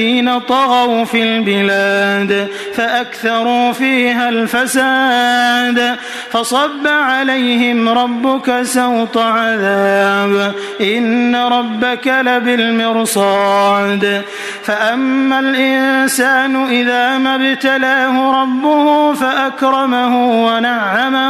الذين طغوا في البلاد فأكثروا فيها الفساد فصب عليهم ربك سوط عذاب إن ربك لبالمرصاد. فأما الإنسان إذا ما ابتلاه ربه فأكرمه ونعمه